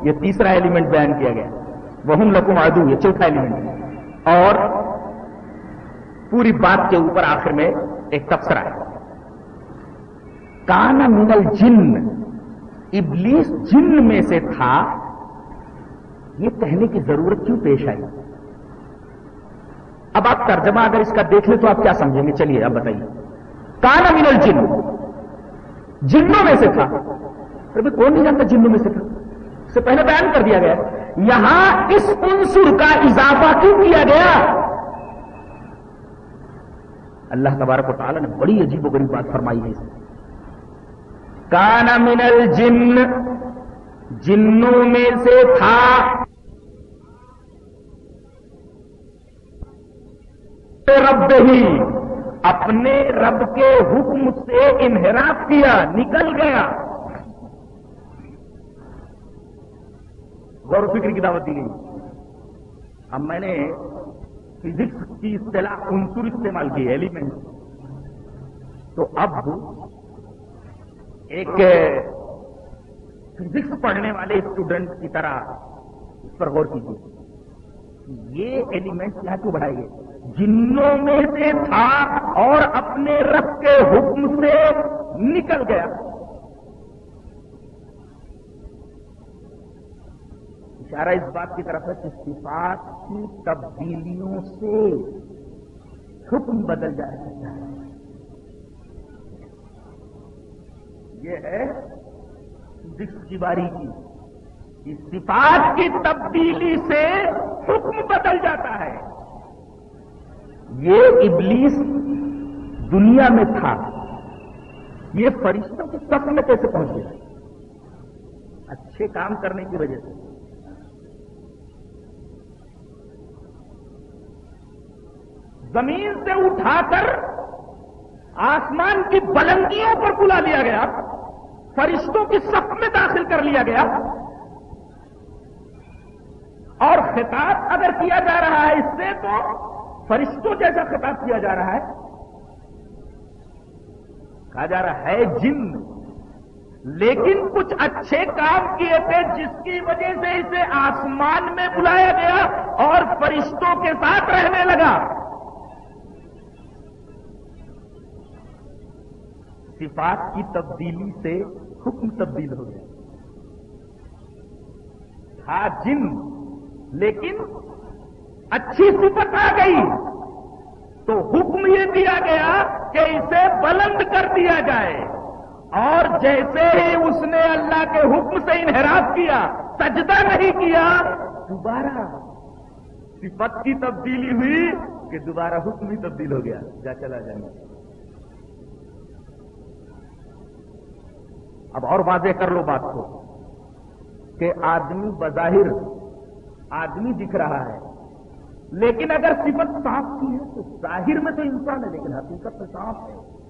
یہ تیسرا ایلیمنٹ بیان کیا گیا۔ وہ لکم ادو یہ چوتھا ایلیمنٹ اور پوری بات کے اوپر آخر میں ایک تبصرہ ہے۔ کانا منل جن ابلیس جن میں سے تھا۔ یہ کہنے کی ضرورت کیوں پیش آئی؟ اب آپ ترجمہ اگر اس کا دیکھ لیں تو آپ کیا سمجھیں گے؟ چلیے، اب بتائیے۔ کانا من الجن۔ جنوں میں سے تھا۔ کون نہیں جانتا جنوں میں سے تھا۔ اس سے پہلے بیان کر دیا گیا یہاں اس عنصر کا اضافہ کیوں کیا گیا؟ اللہ تبارک و تعالیٰ نے بڑی عجیب و غریب بات فرمائی ہے۔ کانا من الجن۔ جنوں میں سے تھا۔ رب ہی۔ اپنے رب کے حکم سے انحراف کیا، نکل گیا۔ غور و فکر کی دعوت دی گئی۔ اب میں نے فزکس کی اصطلاح عنصر استعمال کی ایلیمنٹ تو اب ایک فزکس پڑھنے والے اسٹوڈنٹ کی طرح اس پر غور کیجیے یہ ایلیمنٹ یہاں کیوں بڑھائے گئے جنوں میں سے تھا اور اپنے رب کے حکم سے نکل گیا۔ اشارہ اس بات کی طرف ہے کہ صفات کی تبدیلیوں سے حکم بدل جا سکتا ہے یہ ہے کی باری کی۔ صفات کی تبدیلی سے حکم بدل جاتا ہے۔ یہ ابلیس دنیا میں تھا۔ یہ فرشتوں کے سب میں کیسے پہنچ گیا اچھے کام کرنے کی وجہ سے۔ زمین سے اٹھا کر آسمان کی بلندیوں پر بلا لیا گیا۔ فرشتوں کی سب میں داخل کر لیا گیا۔ اور خطاب اگر کیا جا رہا ہے اس سے تو فرشتوں جیسا خطاب کیا جا رہا ہے؟ کہا جا رہا ہے جن۔ لیکن کچھ اچھے کام کیے تھے جس کی وجہ سے اسے آسمان میں بلایا گیا اور فرشتوں کے ساتھ رہنے لگا۔ صفات کی تبدیلی سے حکم تبدیل ہو گیا۔ تھا جن، لیکن اچھی صفت آ گئی۔ تو حکم یہ دیا گیا کہ اسے بلند کر دیا جائے۔ اور جیسے ہی اس نے اللہ کے حکم سے انحراف کیا، سجدہ نہیں کیا، دوبارہ صفت کی تبدیلی ہوئی کہ دوبارہ حکم ہی تبدیل ہو گیا۔ جا چلا جائیں اب اور واضح کر لو بات کو کہ آدمی بظاہر، آدمی دکھ رہا ہے۔ لیکن اگر صفت صاف کی ہے تو ظاہر میں تو انسان ہے، لیکن حقیقت میں صاف ہے۔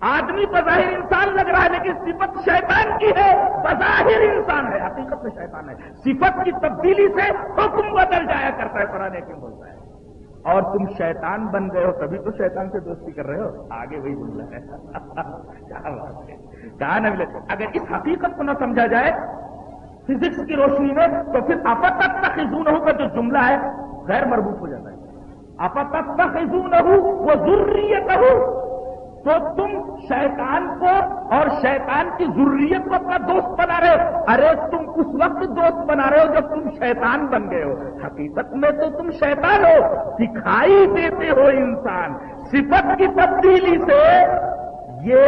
آدمی بظاہر انسان لگ رہا ہے، لیکن صفت شیطان کی ہے۔ بظاہر انسان ہے، حقیقت میں شیطان ہے۔ صفت کی تبدیلی سے حکم بدل جایا کرتا ہے پرانے کیوں بولتا ہے۔ اور تم شیطان بن گئے ہو، تبھی تو شیطان سے دوستی کر رہے ہو۔ آگے وہی بول رہا ہے۔ کہا نہ اگر اس حقیقت کو نہ سمجھا جائے فزکس کی روشنی میں تو پھر اپتک تخون کا جو جملہ ہے غیر مربوط ہو جاتا ہے۔ اپتک تخون وہ ضروریت ہو تو تم شیطان کو اور شیطان کی ضروریت کو اپنا دوست بنا رہے ہو۔ ارے، تم اس وقت دوست بنا رہے ہو جب تم شیطان بن گئے ہو۔ حقیقت میں تو تم شیطان ہو۔ دکھائی دیتے ہو انسان۔ صفت کی تبدیلی سے یہ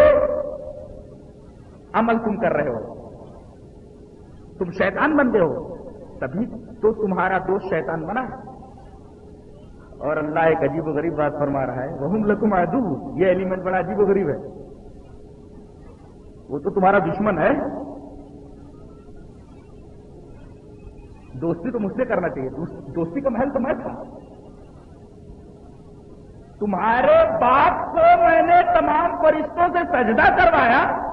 عمل تم کر رہے ہو۔ تم شیطان بنتے ہو، تبھی تو تمہارا دوست شیطان بنا۔ ہے اور اللہ ایک عجیب و غریب بات فرما رہا ہے وہ لکم ادو یہ ایلیمنٹ بڑا عجیب و غریب ہے۔ وہ تو تمہارا دشمن ہے۔ دوستی تو مجھ سے کرنا چاہیے۔ دوستی کا محل تو میں تھا۔ تمہارے باپ کو میں نے تمام فرشتوں سے سجدہ کروایا۔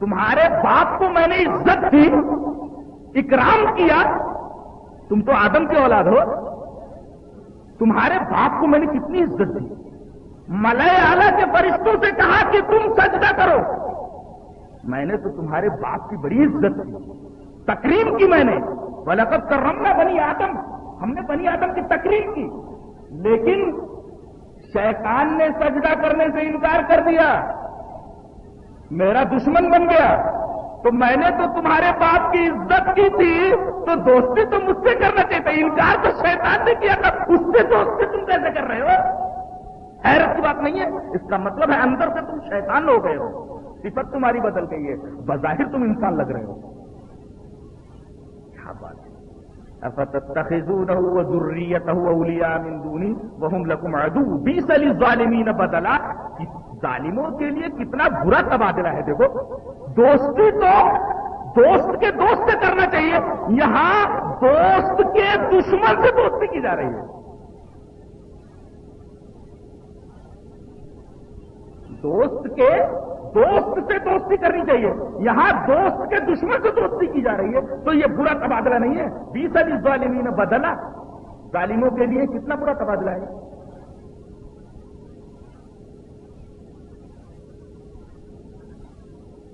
تمہارے باپ کو میں نے عزت دی، اکرام کیا، تم تو آدم کے اولاد ہو۔ تمہارے باپ کو میں نے کتنی عزت دی۔ ملئے آلہ کے فرشتوں سے کہا کہ تم سجدہ کرو۔ میں نے تو تمہارے باپ کی بڑی عزت دی۔ تقریب کی میں نے۔ ولقت کر رمنا بنی آدم۔ ہم نے بنی آدم کی تقریب کی۔ لیکن شیطان نے سجدہ کرنے سے انکار کر دیا۔ میرا دشمن بن گیا۔ تو میں نے تو تمہارے باپ کی عزت کی تھی، تو دوستی تو مجھ سے کرنا چاہیے انکار تو شیطان نے کیا تھا۔ اس سے دوستی تم کیسے کر رہے ہو؟ حیرت کی بات نہیں ہے؟ اس کا مطلب ہے اندر سے تم شیطان ہو گئے ہو۔ صفت تمہاری بدل گئی ہے۔ بظاہر تم انسان لگ رہے ہو۔ کیا بات ہے؟ بدلا. ظالموں کے لیے کتنا برا تبادلہ ہے دیکھو. دوستی تو دوست کے دوست سے کرنا چاہیے. یہاں دوست کے دشمن سے دوستی کی جا رہی ہے. دوست کے دوست سے دوستی کرنی چاہیے۔ یہاں دوست کے دشمن سے دوستی کی جا رہی ہے۔ تو یہ برا تبادلہ نہیں ہے۔ بیس علی ظالمین بدلا ظالموں کے لیے کتنا برا تبادلہ ہے؟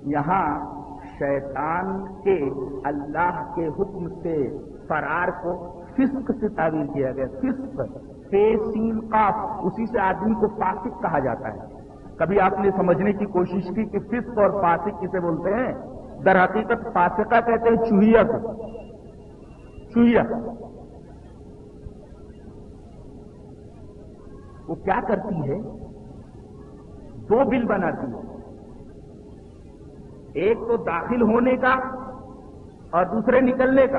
یہاں شیطان کے اللہ کے حکم سے فرار کو فسق سے تعویل کیا گیا۔ فسق سین قاف، اسی سے آدمی کو فاسق کہا جاتا ہے۔ کبھی آپ نے سمجھنے کی کوشش کی کہ فسق اور فاسق کسے بولتے ہیں؟ در حقیقت فاسقہ کہتے ہیں چوہیا کو چوہیا وہ کیا کرتی ہے؟ دو بل بناتی ہے۔ ایک تو داخل ہونے کا اور دوسرے نکلنے کا۔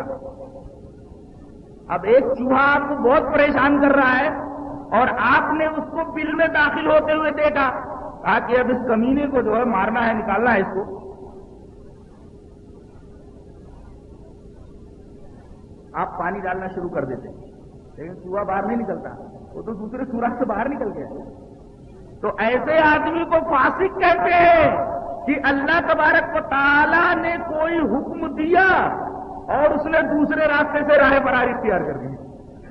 اب ایک چوہا آپ کو بہت پریشان کر رہا ہے اور آپ نے اس کو بل میں داخل ہوتے ہوئے دیکھا۔ کہا کہ اب اس کمینے کو جو ہے مارنا ہے، نکالنا ہے اس کو۔ آپ پانی ڈالنا شروع کر دیتے لیکن چوہا باہر نہیں نکلتا۔ وہ تو دوسرے سوراخ سے باہر نکل گیا۔ تو ایسے آدمی کو فاسق کہتے ہیں کہ اللہ تبارک و تعالیٰ نے کوئی حکم دیا اور اس نے دوسرے راستے سے راہ براری اختیار کر دی۔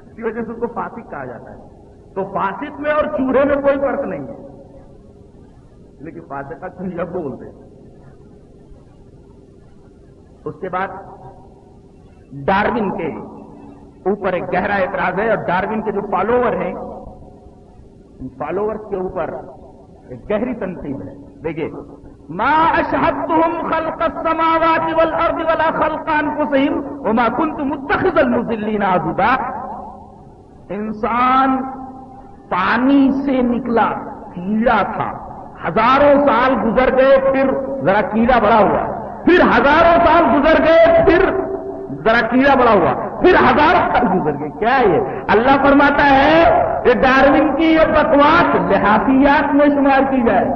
اس کی وجہ سے اس کو فاسق کہا جاتا ہے۔ تو فاسق میں اور چوہے میں کوئی فرق نہیں ہے۔ لیکن فاسق کا بولتے اس کے بعد ڈاروین کے اوپر ایک گہرا اعتراض ہے اور ڈاروین کے جو فالوور ہیں فالوور کے اوپر ایک گہری تنقید ہے۔ دیکھیے، ما اشهدتهم خلق السماوات والارض ولا خلق انفسهم وما كنت متخذ المذلين عذبا انسان پانی سے نکلا، کیڑا تھا۔ ہزاروں سال گزر گئے، پھر ذرا کیڑا بڑا ہوا۔ پھر ہزاروں سال گزر گئے، پھر ذرا کیڑا بڑا ہوا۔ پھر ہزاروں سال گزر گئے۔ کیا یہ؟ اللہ فرماتا ہے کہ ڈاروین کی یہ بکواس لحافیات میں شمار کی جائے۔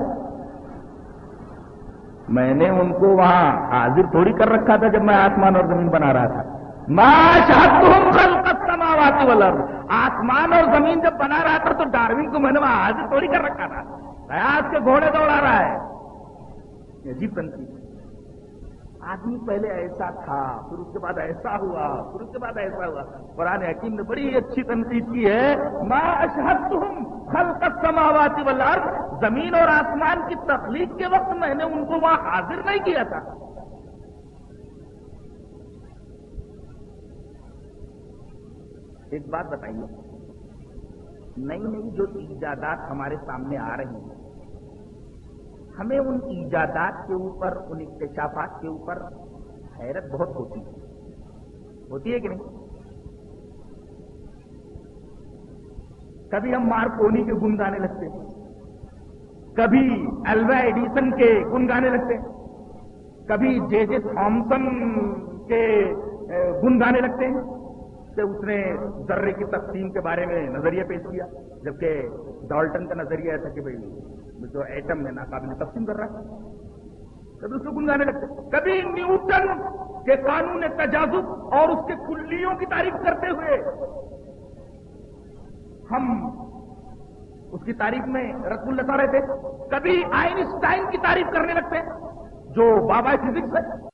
میں نے ان کو وہاں حاضر تھوڑی کر رکھا تھا جب میں آسمان اور زمین بنا رہا تھا۔ آسمان اور زمین جب بنا رہا تھا تو ڈاروین کو میں نے وہاں حاضر تھوڑی کر رکھا تھا۔ ریاض کے گھوڑے دوڑا رہا ہے۔ عجیب تنقید آدمی پہلے ایسا تھا، پھر اس کے بعد ایسا ہوا، پھر اس کے بعد ایسا ہوا۔ قرآن حکیم نے بڑی اچھی تنقید کی ہے۔ ما اشہد تم خلق السماوات والارض زمین اور آسمان کی تخلیق کے وقت میں نے ان کو وہاں حاضر نہیں کیا تھا۔ ایک بات بتائیے۔ نئی نئی جو ایجادات ہمارے سامنے آ رہی ہیں، ہمیں ان ایجادات کے اوپر، ان اکتشافات کے اوپر حیرت بہت ہوتی ہے۔ ہوتی ہے کہ نہیں؟ کبھی ہم مارکونی کے گن گانے لگتے ہیں، کبھی الوا ایڈیسن کے گن گانے لگتے ہیں، کبھی جے جے تھامسن کے گن گانے لگتے ہیں۔ کہ اس نے ذرے کی تقسیم کے بارے میں نظریہ پیش کیا، جبکہ ڈالٹن کا نظریہ ایسا کہ بھائی جو ایٹم میں ناقابل تقسیم کر رہا ہے کبھی اس کو گنگانے لگتے، کبھی نیوٹن کے قانون تجازب اور اس کے کلیوں کی تعریف کرتے ہوئے ہم اس کی تعریف میں رسم لتا رہے تھے کبھی آئنسٹائن کی تعریف کرنے لگتے، جو بابا فزکس ہے